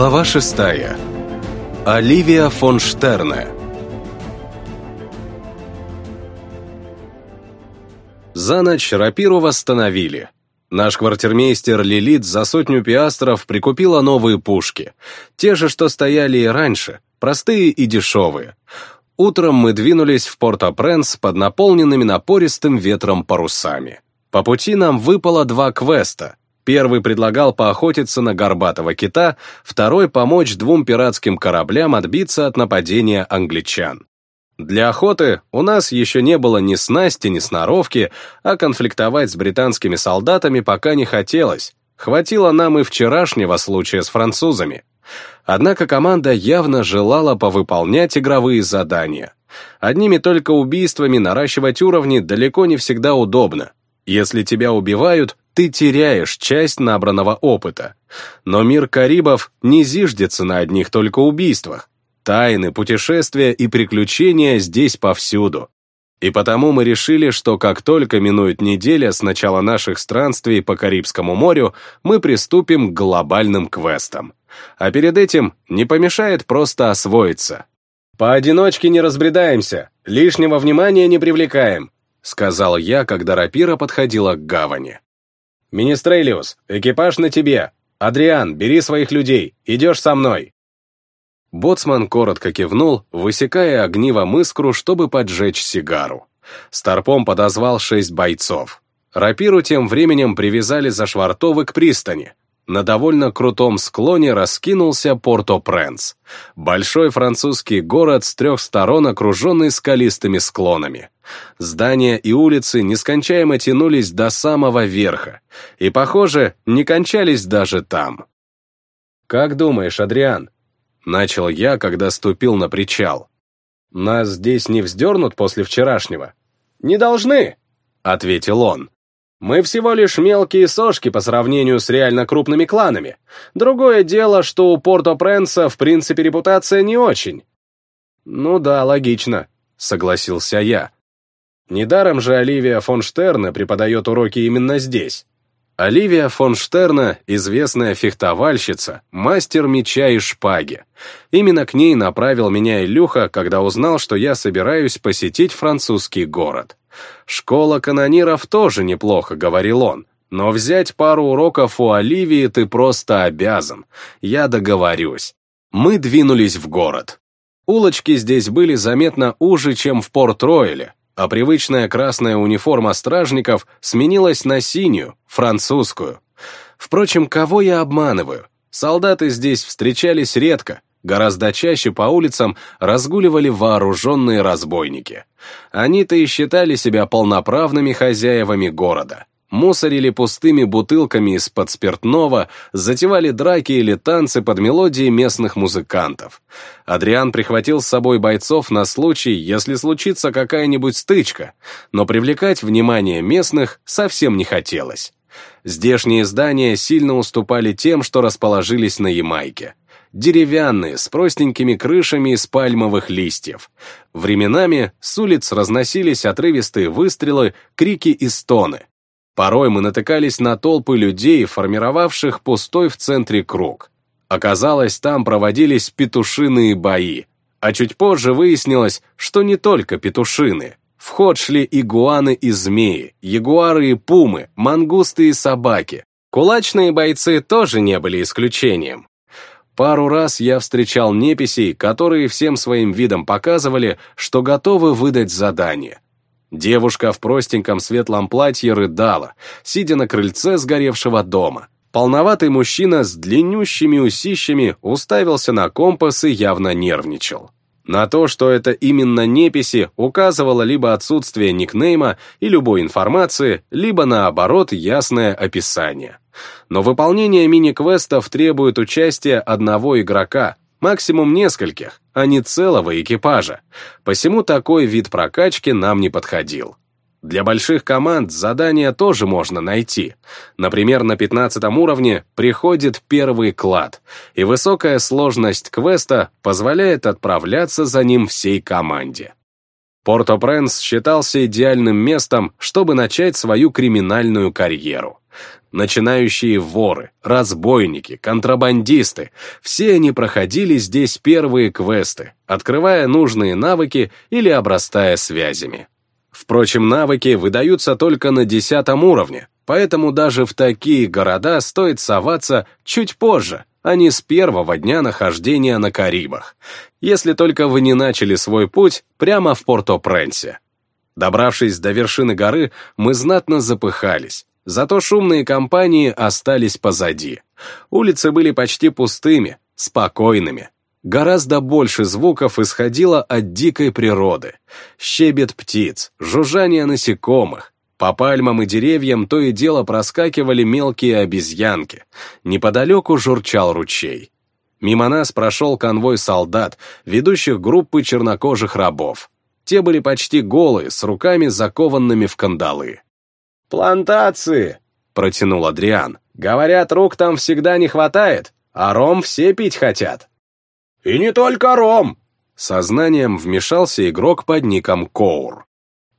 Глава шестая. Оливия фон Штерне. За ночь рапиру восстановили. Наш квартирмейстер Лилит за сотню пиастров прикупила новые пушки. Те же, что стояли и раньше, простые и дешевые. Утром мы двинулись в Порто-Пренс под наполненными напористым ветром парусами. По пути нам выпало два квеста. Первый предлагал поохотиться на горбатого кита, второй — помочь двум пиратским кораблям отбиться от нападения англичан. Для охоты у нас еще не было ни снасти, ни сноровки, а конфликтовать с британскими солдатами пока не хотелось. Хватило нам и вчерашнего случая с французами. Однако команда явно желала повыполнять игровые задания. Одними только убийствами наращивать уровни далеко не всегда удобно. Если тебя убивают, ты теряешь часть набранного опыта. Но мир Карибов не зиждется на одних только убийствах. Тайны, путешествия и приключения здесь повсюду. И потому мы решили, что как только минует неделя с начала наших странствий по Карибскому морю, мы приступим к глобальным квестам. А перед этим не помешает просто освоиться. «Поодиночке не разбредаемся, лишнего внимания не привлекаем», сказал я, когда рапира подходила к гавани. «Министрейлиус, экипаж на тебе. Адриан, бери своих людей, идешь со мной». Боцман коротко кивнул, высекая огнивом искру, чтобы поджечь сигару. Старпом подозвал шесть бойцов. Рапиру тем временем привязали за швартовы к пристани. На довольно крутом склоне раскинулся Порто-Пренс. Большой французский город с трех сторон, окруженный скалистыми склонами. Здания и улицы нескончаемо тянулись до самого верха. И, похоже, не кончались даже там. «Как думаешь, Адриан?» Начал я, когда ступил на причал. «Нас здесь не вздернут после вчерашнего?» «Не должны», — ответил он. Мы всего лишь мелкие сошки по сравнению с реально крупными кланами. Другое дело, что у Порто-Пренса в принципе репутация не очень. Ну да, логично, согласился я. Недаром же Оливия фон Штерна преподает уроки именно здесь. Оливия фон Штерна — известная фехтовальщица, мастер меча и шпаги. Именно к ней направил меня Илюха, когда узнал, что я собираюсь посетить французский город. «Школа канониров тоже неплохо», — говорил он, «но взять пару уроков у Оливии ты просто обязан. Я договорюсь». Мы двинулись в город. Улочки здесь были заметно уже, чем в Порт-Ройле, а привычная красная униформа стражников сменилась на синюю, французскую. Впрочем, кого я обманываю? Солдаты здесь встречались редко, гораздо чаще по улицам разгуливали вооруженные разбойники. Они-то и считали себя полноправными хозяевами города мусорили пустыми бутылками из-под спиртного, затевали драки или танцы под мелодии местных музыкантов. Адриан прихватил с собой бойцов на случай, если случится какая-нибудь стычка, но привлекать внимание местных совсем не хотелось. Здешние здания сильно уступали тем, что расположились на Ямайке. Деревянные, с простенькими крышами из пальмовых листьев. Временами с улиц разносились отрывистые выстрелы, крики и стоны. Порой мы натыкались на толпы людей, формировавших пустой в центре круг. Оказалось, там проводились петушиные бои. А чуть позже выяснилось, что не только петушины. В ход шли игуаны и змеи, ягуары и пумы, мангусты и собаки. Кулачные бойцы тоже не были исключением. Пару раз я встречал неписей, которые всем своим видом показывали, что готовы выдать задание. Девушка в простеньком светлом платье рыдала, сидя на крыльце сгоревшего дома. Полноватый мужчина с длиннющими усищами уставился на компас и явно нервничал. На то, что это именно неписи, указывало либо отсутствие никнейма и любой информации, либо наоборот ясное описание. Но выполнение мини-квестов требует участия одного игрока, максимум нескольких, а не целого экипажа. Посему такой вид прокачки нам не подходил. Для больших команд задания тоже можно найти. Например, на 15 уровне приходит первый клад, и высокая сложность квеста позволяет отправляться за ним всей команде. Порто-Пренс считался идеальным местом, чтобы начать свою криминальную карьеру. Начинающие воры, разбойники, контрабандисты — все они проходили здесь первые квесты, открывая нужные навыки или обрастая связями. Впрочем, навыки выдаются только на десятом уровне, поэтому даже в такие города стоит соваться чуть позже, а не с первого дня нахождения на Карибах, если только вы не начали свой путь прямо в Порто-Пренсе. Добравшись до вершины горы, мы знатно запыхались, зато шумные компании остались позади. Улицы были почти пустыми, спокойными. Гораздо больше звуков исходило от дикой природы. Щебет птиц, жужжание насекомых, по пальмам и деревьям то и дело проскакивали мелкие обезьянки. Неподалеку журчал ручей. Мимо нас прошел конвой солдат, ведущих группы чернокожих рабов. Те были почти голые, с руками закованными в кандалы. «Плантации!» — протянул Адриан. «Говорят, рук там всегда не хватает, а ром все пить хотят». «И не только ром!» Сознанием вмешался игрок под ником Коур.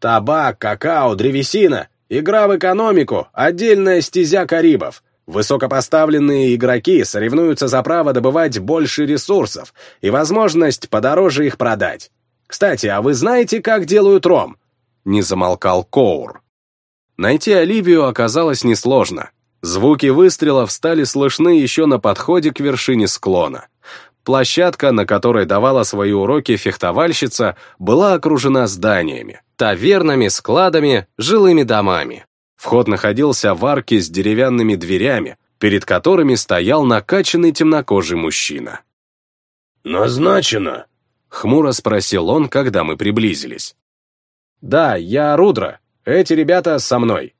Табак, какао, древесина, игра в экономику, отдельная стезя Карибов. Высокопоставленные игроки соревнуются за право добывать больше ресурсов и возможность подороже их продать. Кстати, а вы знаете, как делают ром? Не замолкал Коур. Найти Оливию оказалось несложно. Звуки выстрелов стали слышны еще на подходе к вершине склона. Площадка, на которой давала свои уроки фехтовальщица, была окружена зданиями, тавернами, складами, жилыми домами. Вход находился в арке с деревянными дверями, перед которыми стоял накачанный темнокожий мужчина. «Назначено?» — хмуро спросил он, когда мы приблизились. «Да, я Рудра. Эти ребята со мной».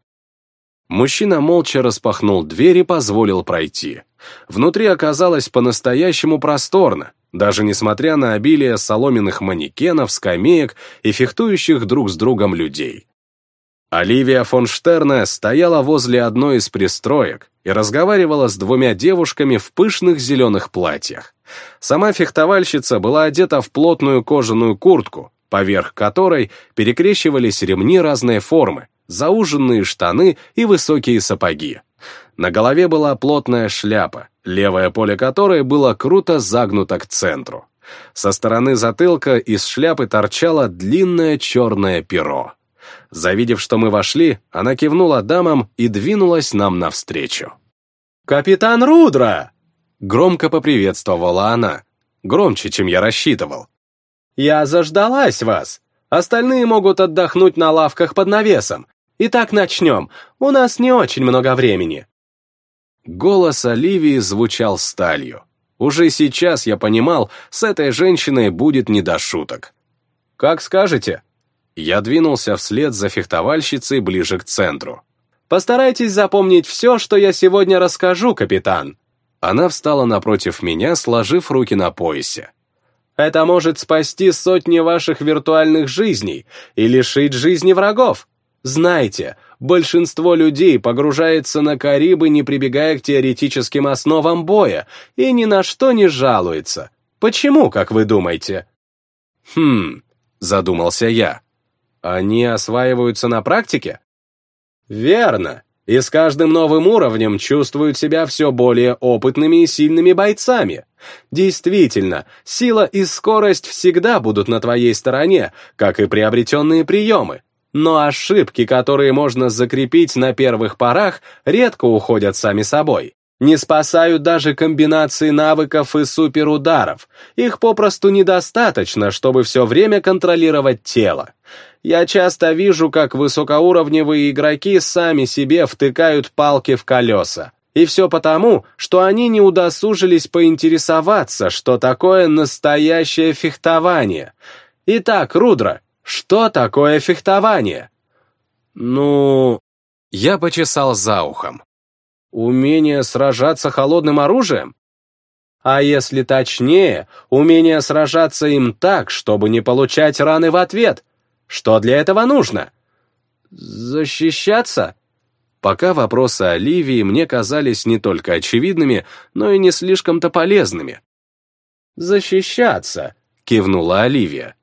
Мужчина молча распахнул дверь и позволил пройти. Внутри оказалось по-настоящему просторно, даже несмотря на обилие соломенных манекенов, скамеек и фехтующих друг с другом людей. Оливия фон Штерна стояла возле одной из пристроек и разговаривала с двумя девушками в пышных зеленых платьях. Сама фехтовальщица была одета в плотную кожаную куртку, поверх которой перекрещивались ремни разной формы, зауженные штаны и высокие сапоги. На голове была плотная шляпа, левое поле которой было круто загнуто к центру. Со стороны затылка из шляпы торчало длинное черное перо. Завидев, что мы вошли, она кивнула дамам и двинулась нам навстречу. «Капитан Рудра!» Громко поприветствовала она. Громче, чем я рассчитывал. «Я заждалась вас. Остальные могут отдохнуть на лавках под навесом. Итак, начнем. У нас не очень много времени». Голос Оливии звучал сталью. Уже сейчас я понимал, с этой женщиной будет не до шуток. «Как скажете». Я двинулся вслед за фехтовальщицей ближе к центру. «Постарайтесь запомнить все, что я сегодня расскажу, капитан». Она встала напротив меня, сложив руки на поясе. «Это может спасти сотни ваших виртуальных жизней и лишить жизни врагов. Знайте, большинство людей погружается на Карибы, не прибегая к теоретическим основам боя, и ни на что не жалуется. Почему, как вы думаете? Хм, задумался я. Они осваиваются на практике? Верно. И с каждым новым уровнем чувствуют себя все более опытными и сильными бойцами. Действительно, сила и скорость всегда будут на твоей стороне, как и приобретенные приемы. Но ошибки, которые можно закрепить на первых порах, редко уходят сами собой. Не спасают даже комбинации навыков и суперударов. Их попросту недостаточно, чтобы все время контролировать тело. Я часто вижу, как высокоуровневые игроки сами себе втыкают палки в колеса. И все потому, что они не удосужились поинтересоваться, что такое настоящее фехтование. Итак, Рудра, что такое фехтование? Ну, я почесал за ухом. Умение сражаться холодным оружием? А если точнее, умение сражаться им так, чтобы не получать раны в ответ. Что для этого нужно? Защищаться? Пока вопросы Оливии мне казались не только очевидными, но и не слишком-то полезными. «Защищаться», — кивнула Оливия.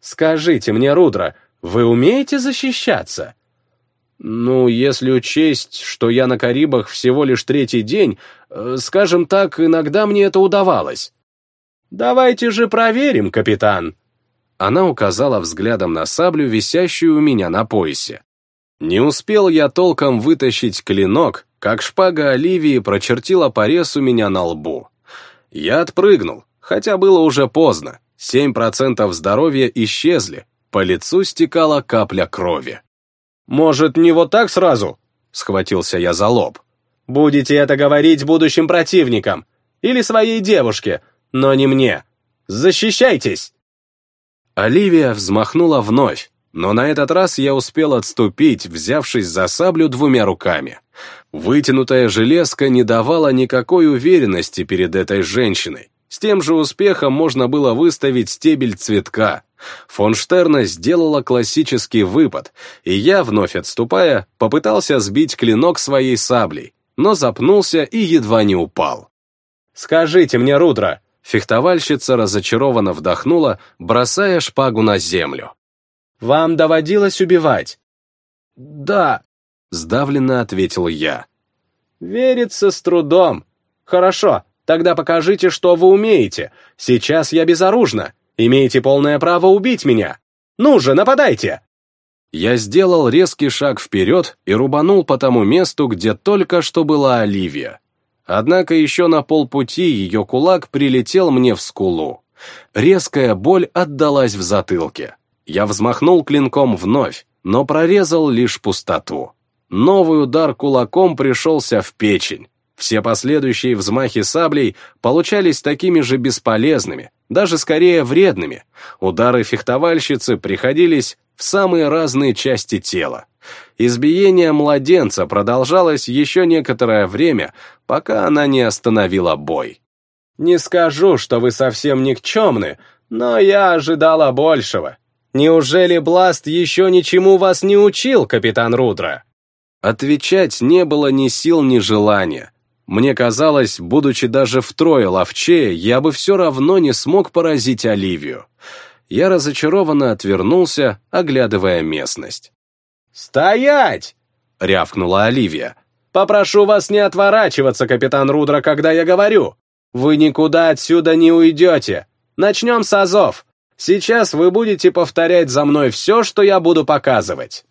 Скажите мне, Рудра, вы умеете защищаться? Ну, если учесть, что я на Карибах всего лишь третий день, э, скажем так, иногда мне это удавалось. Давайте же проверим, капитан. Она указала взглядом на саблю, висящую у меня на поясе. Не успел я толком вытащить клинок, как шпага Оливии прочертила порез у меня на лбу. Я отпрыгнул, хотя было уже поздно. Семь процентов здоровья исчезли, по лицу стекала капля крови. «Может, не вот так сразу?» — схватился я за лоб. «Будете это говорить будущим противникам или своей девушке, но не мне. Защищайтесь!» Оливия взмахнула вновь, но на этот раз я успел отступить, взявшись за саблю двумя руками. Вытянутая железка не давала никакой уверенности перед этой женщиной. С тем же успехом можно было выставить стебель цветка. Фон Штерна сделала классический выпад, и я, вновь отступая, попытался сбить клинок своей саблей, но запнулся и едва не упал. «Скажите мне, Рудра, Фехтовальщица разочарованно вдохнула, бросая шпагу на землю. «Вам доводилось убивать?» «Да», — сдавленно ответил я. «Верится с трудом. Хорошо, тогда покажите, что вы умеете. Сейчас я безоружна. Имеете полное право убить меня. Ну же, нападайте!» Я сделал резкий шаг вперед и рубанул по тому месту, где только что была Оливия. Однако еще на полпути ее кулак прилетел мне в скулу. Резкая боль отдалась в затылке. Я взмахнул клинком вновь, но прорезал лишь пустоту. Новый удар кулаком пришелся в печень. Все последующие взмахи саблей получались такими же бесполезными, даже скорее вредными. Удары фехтовальщицы приходились в самые разные части тела. Избиение младенца продолжалось еще некоторое время, пока она не остановила бой. «Не скажу, что вы совсем никчемны, но я ожидала большего. Неужели Бласт еще ничему вас не учил, капитан Рудра?» Отвечать не было ни сил, ни желания. Мне казалось, будучи даже втрое ловчее, я бы все равно не смог поразить Оливию. Я разочарованно отвернулся, оглядывая местность. «Стоять!» — рявкнула Оливия. «Попрошу вас не отворачиваться, капитан Рудра, когда я говорю. Вы никуда отсюда не уйдете. Начнем с азов. Сейчас вы будете повторять за мной все, что я буду показывать».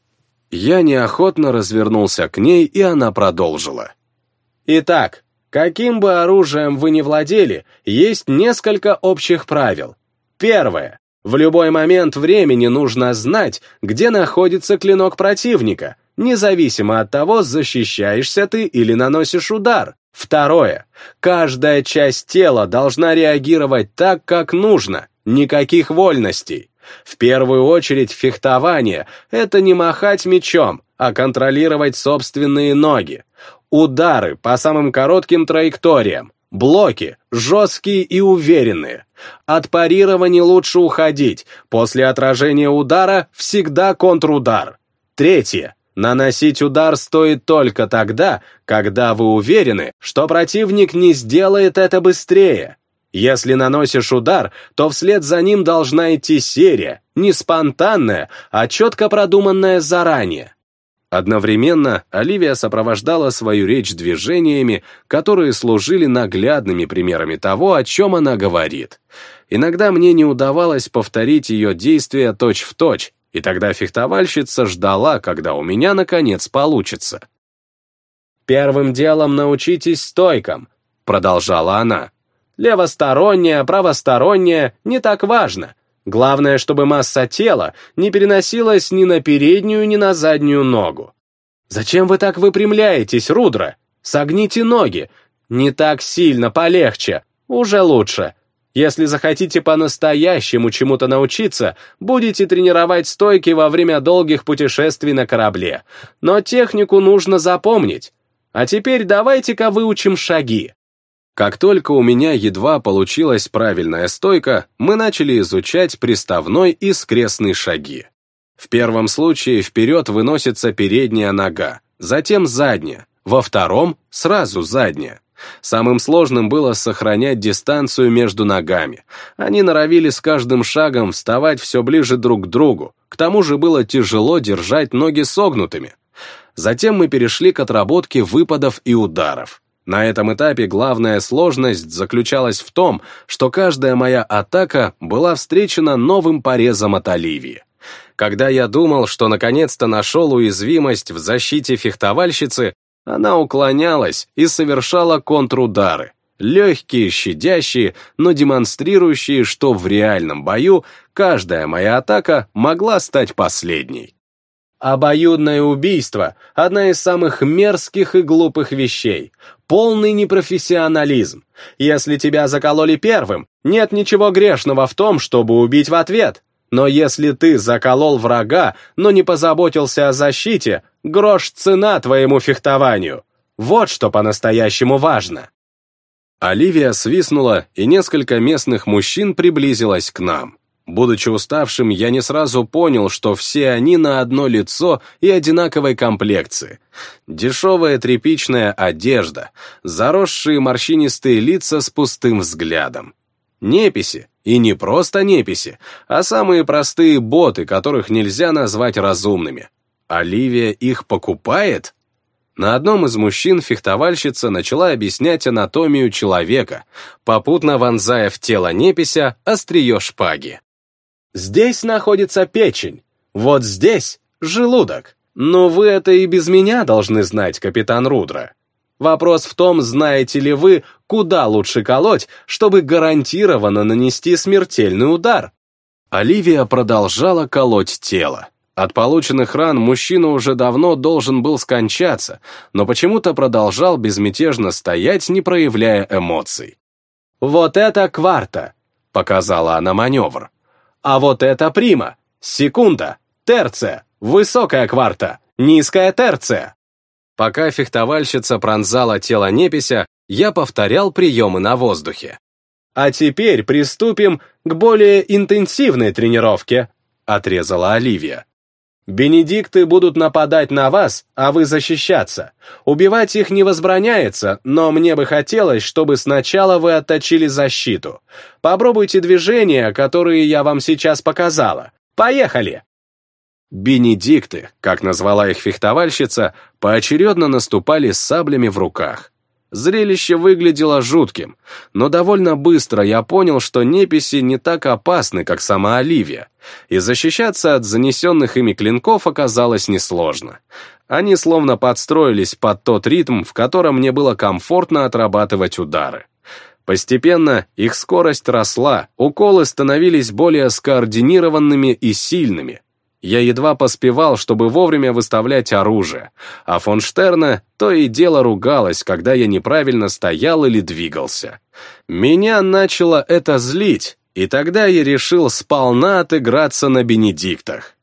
Я неохотно развернулся к ней, и она продолжила. Итак, каким бы оружием вы ни владели, есть несколько общих правил. Первое. В любой момент времени нужно знать, где находится клинок противника, независимо от того, защищаешься ты или наносишь удар. Второе. Каждая часть тела должна реагировать так, как нужно, никаких вольностей. В первую очередь фехтование — это не махать мечом, а контролировать собственные ноги. Удары по самым коротким траекториям, Блоки жесткие и уверенные. От парирования лучше уходить. После отражения удара всегда контрудар. Третье. Наносить удар стоит только тогда, когда вы уверены, что противник не сделает это быстрее. Если наносишь удар, то вслед за ним должна идти серия, не спонтанная, а четко продуманная заранее. Одновременно Оливия сопровождала свою речь движениями, которые служили наглядными примерами того, о чем она говорит. Иногда мне не удавалось повторить ее действия точь-в-точь, точь, и тогда фехтовальщица ждала, когда у меня наконец получится. «Первым делом научитесь стойкам», — продолжала она. «Левосторонняя, правосторонняя — не так важно. Главное, чтобы масса тела не переносилась ни на переднюю, ни на заднюю ногу. Зачем вы так выпрямляетесь, Рудра? Согните ноги. Не так сильно, полегче. Уже лучше. Если захотите по-настоящему чему-то научиться, будете тренировать стойки во время долгих путешествий на корабле. Но технику нужно запомнить. А теперь давайте-ка выучим шаги. Как только у меня едва получилась правильная стойка, мы начали изучать приставной и скрестный шаги. В первом случае вперед выносится передняя нога, затем задняя, во втором — сразу задняя. Самым сложным было сохранять дистанцию между ногами. Они норовили с каждым шагом вставать все ближе друг к другу. К тому же было тяжело держать ноги согнутыми. Затем мы перешли к отработке выпадов и ударов. На этом этапе главная сложность заключалась в том, что каждая моя атака была встречена новым порезом от Оливии. Когда я думал, что наконец-то нашел уязвимость в защите фехтовальщицы, она уклонялась и совершала контрудары. Легкие, щадящие, но демонстрирующие, что в реальном бою каждая моя атака могла стать последней. Обоюдное убийство — одна из самых мерзких и глупых вещей. Полный непрофессионализм. Если тебя закололи первым, нет ничего грешного в том, чтобы убить в ответ. Но если ты заколол врага, но не позаботился о защите, грош цена твоему фехтованию. Вот что по-настоящему важно. Оливия свистнула, и несколько местных мужчин приблизилась к нам. Будучи уставшим, я не сразу понял, что все они на одно лицо и одинаковой комплекции. Дешевая тряпичная одежда, заросшие морщинистые лица с пустым взглядом. Неписи, и не просто неписи, а самые простые боты, которых нельзя назвать разумными. Оливия их покупает? На одном из мужчин фехтовальщица начала объяснять анатомию человека, попутно вонзая в тело непися острие шпаги. Здесь находится печень, вот здесь желудок. Но вы это и без меня должны знать, капитан Рудра. Вопрос в том, знаете ли вы, куда лучше колоть, чтобы гарантированно нанести смертельный удар. Оливия продолжала колоть тело. От полученных ран мужчина уже давно должен был скончаться, но почему-то продолжал безмятежно стоять, не проявляя эмоций. «Вот это кварта!» — показала она маневр. А вот это прима, секунда, терция, высокая кварта, низкая терция. Пока фехтовальщица пронзала тело непися, я повторял приемы на воздухе. А теперь приступим к более интенсивной тренировке, отрезала Оливия. Бенедикты будут нападать на вас, а вы защищаться. Убивать их не возбраняется, но мне бы хотелось, чтобы сначала вы отточили защиту. Попробуйте движения, которые я вам сейчас показала. Поехали!» Бенедикты, как назвала их фехтовальщица, поочередно наступали с саблями в руках. Зрелище выглядело жутким, но довольно быстро я понял, что неписи не так опасны, как сама Оливия, и защищаться от занесенных ими клинков оказалось несложно. Они словно подстроились под тот ритм, в котором мне было комфортно отрабатывать удары. Постепенно их скорость росла, уколы становились более скоординированными и сильными, я едва поспевал, чтобы вовремя выставлять оружие, а фон Штерна то и дело ругалась, когда я неправильно стоял или двигался. Меня начало это злить, и тогда я решил сполна отыграться на Бенедиктах.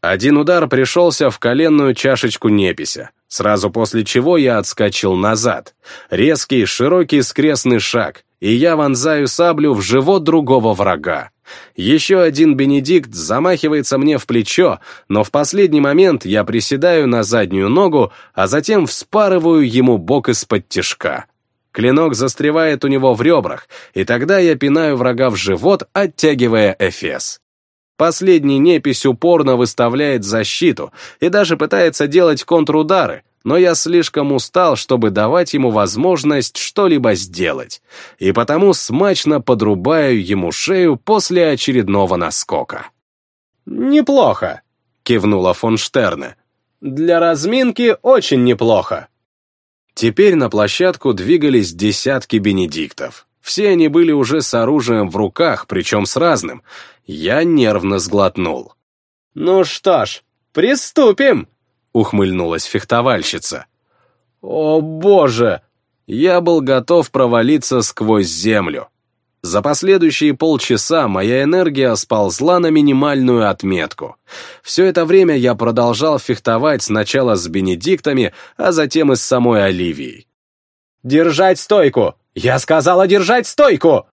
Один удар пришелся в коленную чашечку непися, сразу после чего я отскочил назад. Резкий, широкий скрестный шаг, и я вонзаю саблю в живот другого врага. Еще один Бенедикт замахивается мне в плечо, но в последний момент я приседаю на заднюю ногу, а затем вспарываю ему бок из-под тишка. Клинок застревает у него в ребрах, и тогда я пинаю врага в живот, оттягивая эфес. Последний непись упорно выставляет защиту и даже пытается делать контрудары, но я слишком устал, чтобы давать ему возможность что-либо сделать, и потому смачно подрубаю ему шею после очередного наскока. «Неплохо», — кивнула фон Штерне. «Для разминки очень неплохо». Теперь на площадку двигались десятки бенедиктов. Все они были уже с оружием в руках, причем с разным. Я нервно сглотнул. «Ну что ж, приступим!» Ухмыльнулась фехтовальщица. «О, боже!» Я был готов провалиться сквозь землю. За последующие полчаса моя энергия сползла на минимальную отметку. Все это время я продолжал фехтовать сначала с Бенедиктами, а затем и с самой Оливией. «Держать стойку! Я сказала держать стойку!»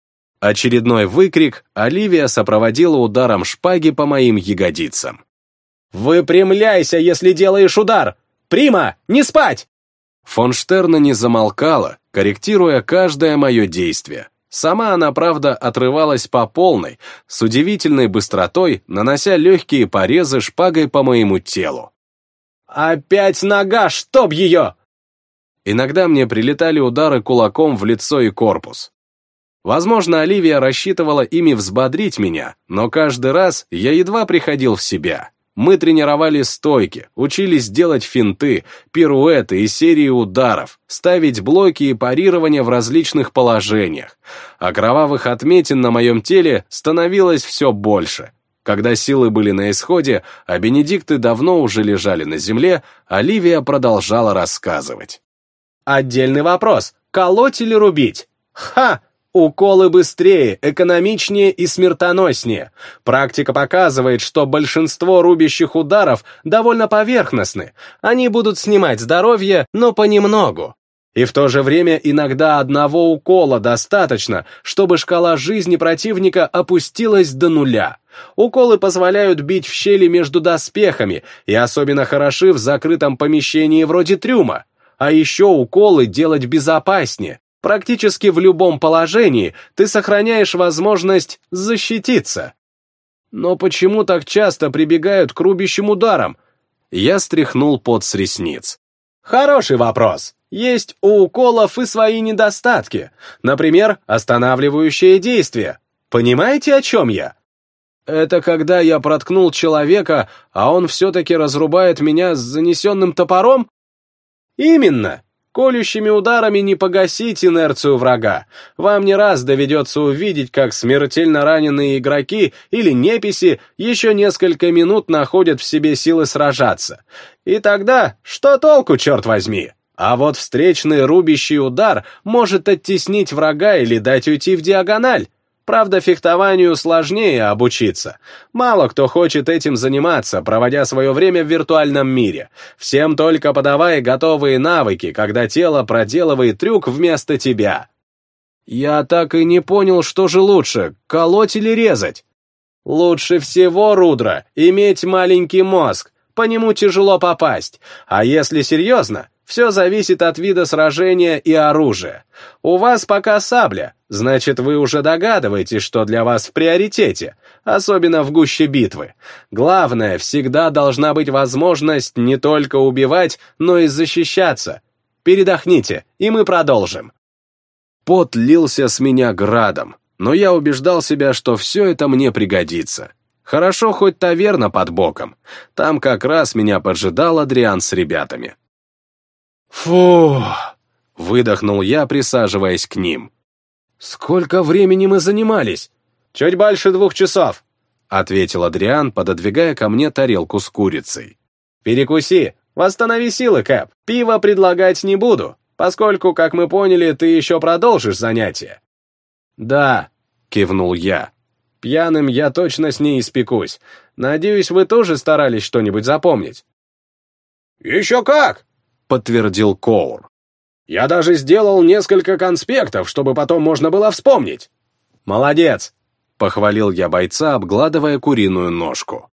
Очередной выкрик Оливия сопроводила ударом шпаги по моим ягодицам. «Выпрямляйся, если делаешь удар! Прима, не спать!» Фон Штерна не замолкала, корректируя каждое мое действие. Сама она, правда, отрывалась по полной, с удивительной быстротой, нанося легкие порезы шпагой по моему телу. «Опять нога, чтоб ее!» Иногда мне прилетали удары кулаком в лицо и корпус. Возможно, Оливия рассчитывала ими взбодрить меня, но каждый раз я едва приходил в себя. Мы тренировали стойки, учились делать финты, пируэты и серии ударов, ставить блоки и парирование в различных положениях. А кровавых отметин на моем теле становилось все больше. Когда силы были на исходе, а Бенедикты давно уже лежали на земле, Оливия продолжала рассказывать. «Отдельный вопрос. Колоть или рубить? Ха! Уколы быстрее, экономичнее и смертоноснее. Практика показывает, что большинство рубящих ударов довольно поверхностны. Они будут снимать здоровье, но понемногу. И в то же время иногда одного укола достаточно, чтобы шкала жизни противника опустилась до нуля. Уколы позволяют бить в щели между доспехами и особенно хороши в закрытом помещении вроде трюма. А еще уколы делать безопаснее, Практически в любом положении ты сохраняешь возможность защититься. Но почему так часто прибегают к рубящим ударам? Я стряхнул пот с ресниц. Хороший вопрос. Есть у уколов и свои недостатки. Например, останавливающее действие. Понимаете, о чем я? Это когда я проткнул человека, а он все-таки разрубает меня с занесенным топором? Именно. Колющими ударами не погасить инерцию врага. Вам не раз доведется увидеть, как смертельно раненые игроки или неписи еще несколько минут находят в себе силы сражаться. И тогда что толку, черт возьми? А вот встречный рубящий удар может оттеснить врага или дать уйти в диагональ. Правда, фехтованию сложнее обучиться. Мало кто хочет этим заниматься, проводя свое время в виртуальном мире. Всем только подавай готовые навыки, когда тело проделывает трюк вместо тебя. Я так и не понял, что же лучше, колоть или резать? Лучше всего, Рудра, иметь маленький мозг, по нему тяжело попасть. А если серьезно, все зависит от вида сражения и оружия. У вас пока сабля, значит, вы уже догадываетесь, что для вас в приоритете, особенно в гуще битвы. Главное, всегда должна быть возможность не только убивать, но и защищаться. Передохните, и мы продолжим. Пот лился с меня градом, но я убеждал себя, что все это мне пригодится. Хорошо хоть таверна под боком. Там как раз меня поджидал Адриан с ребятами. «Фу!» — выдохнул я, присаживаясь к ним. «Сколько времени мы занимались?» «Чуть больше двух часов», — ответил Адриан, пододвигая ко мне тарелку с курицей. «Перекуси, восстанови силы, Кэп. Пиво предлагать не буду, поскольку, как мы поняли, ты еще продолжишь занятие». «Да», — кивнул я. «Пьяным я точно с ней испекусь. Надеюсь, вы тоже старались что-нибудь запомнить». «Еще как!» Подтвердил Коур. «Я даже сделал несколько конспектов, чтобы потом можно было вспомнить». «Молодец!» — похвалил я бойца, обгладывая куриную ножку.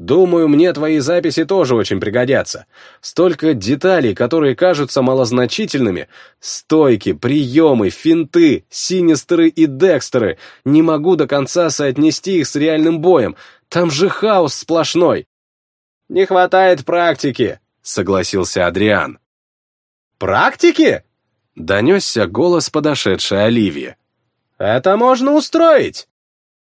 «Думаю, мне твои записи тоже очень пригодятся. Столько деталей, которые кажутся малозначительными. Стойки, приемы, финты, синистеры и декстеры. Не могу до конца соотнести их с реальным боем. Там же хаос сплошной». «Не хватает практики», — согласился Адриан. «Практики?» — донесся голос подошедшей Оливии. «Это можно устроить!»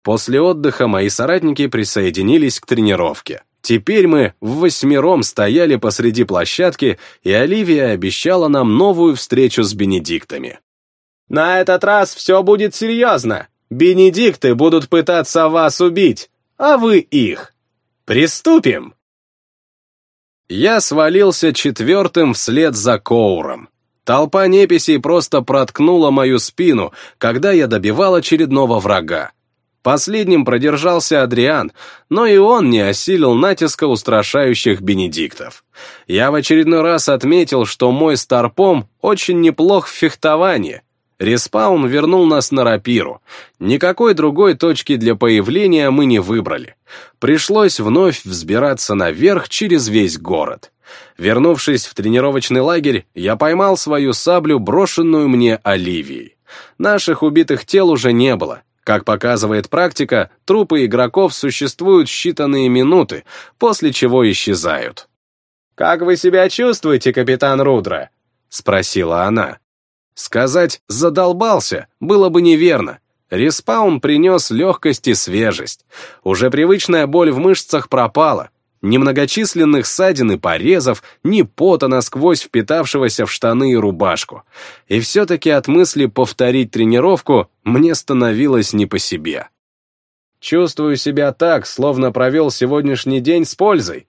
После отдыха мои соратники присоединились к тренировке. Теперь мы в восьмером стояли посреди площадки, и Оливия обещала нам новую встречу с Бенедиктами. «На этот раз все будет серьезно. Бенедикты будут пытаться вас убить, а вы их. Приступим!» Я свалился четвертым вслед за Коуром. Толпа неписей просто проткнула мою спину, когда я добивал очередного врага. Последним продержался Адриан, но и он не осилил натиска устрашающих бенедиктов. Я в очередной раз отметил, что мой старпом очень неплох в фехтовании, Респаун вернул нас на рапиру. Никакой другой точки для появления мы не выбрали. Пришлось вновь взбираться наверх через весь город. Вернувшись в тренировочный лагерь, я поймал свою саблю, брошенную мне Оливией. Наших убитых тел уже не было. Как показывает практика, трупы игроков существуют считанные минуты, после чего исчезают. «Как вы себя чувствуете, капитан Рудра?» — спросила она. Сказать «задолбался» было бы неверно. Респаун принес легкость и свежесть. Уже привычная боль в мышцах пропала. Ни многочисленных ссадин и порезов, ни пота насквозь впитавшегося в штаны и рубашку. И все-таки от мысли повторить тренировку мне становилось не по себе. Чувствую себя так, словно провел сегодняшний день с пользой.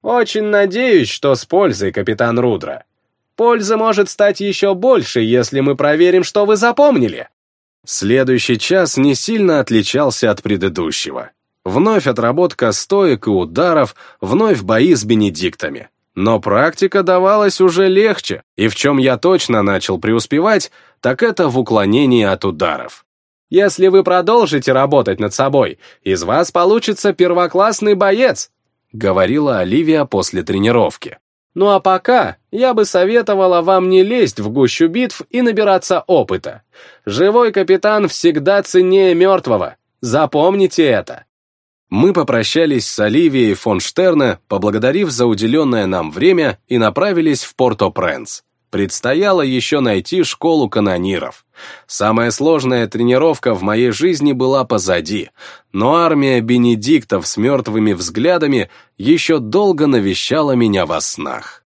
Очень надеюсь, что с пользой, капитан Рудра. Польза может стать еще больше, если мы проверим, что вы запомнили. Следующий час не сильно отличался от предыдущего. Вновь отработка стоек и ударов, вновь бои с бенедиктами. Но практика давалась уже легче, и в чем я точно начал преуспевать, так это в уклонении от ударов. Если вы продолжите работать над собой, из вас получится первоклассный боец, говорила Оливия после тренировки. Ну а пока я бы советовала вам не лезть в гущу битв и набираться опыта. Живой капитан всегда ценнее мертвого. Запомните это. Мы попрощались с Оливией фон Штерна, поблагодарив за уделенное нам время и направились в Порто-Пренс. Предстояло еще найти школу канониров. Самая сложная тренировка в моей жизни была позади, но армия бенедиктов с мертвыми взглядами еще долго навещала меня во снах.